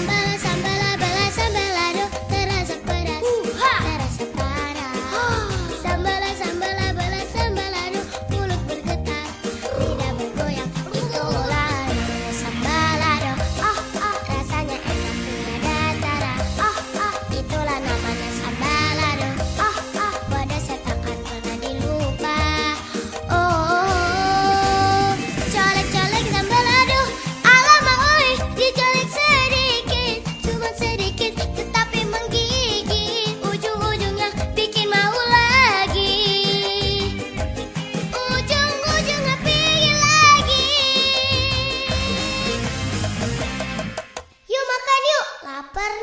remember lapar.